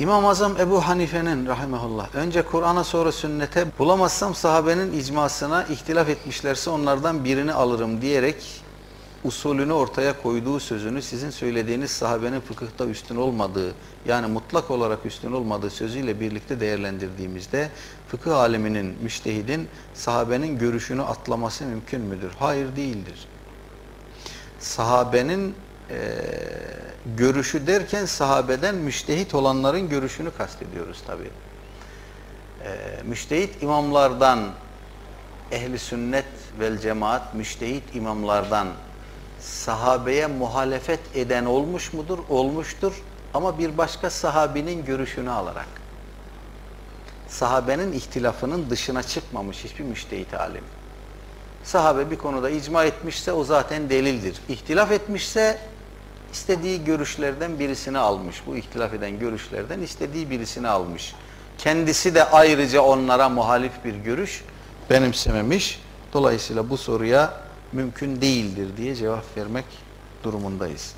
İmam-ı Azam Ebu Hanife'nin rahimahullah önce Kur'an'a sonra sünnete bulamazsam sahabenin icmasına ihtilaf etmişlerse onlardan birini alırım diyerek usulünü ortaya koyduğu sözünü sizin söylediğiniz sahabenin fıkıhta üstün olmadığı yani mutlak olarak üstün olmadığı sözüyle birlikte değerlendirdiğimizde fıkıh aleminin, müştehidin sahabenin görüşünü atlaması mümkün müdür? Hayır değildir. Sahabenin e, görüşü derken sahabeden müştehit olanların görüşünü kastediyoruz tabi. E, müştehit imamlardan ehli sünnet vel cemaat müştehit imamlardan sahabeye muhalefet eden olmuş mudur? Olmuştur. Ama bir başka sahabinin görüşünü alarak. Sahabenin ihtilafının dışına çıkmamış hiçbir müştehit alim. Sahabe bir konuda icma etmişse o zaten delildir. İhtilaf etmişse istediği görüşlerden birisini almış. Bu ihtilaf eden görüşlerden istediği birisini almış. Kendisi de ayrıca onlara muhalif bir görüş benimsememiş. Dolayısıyla bu soruya mümkün değildir diye cevap vermek durumundayız.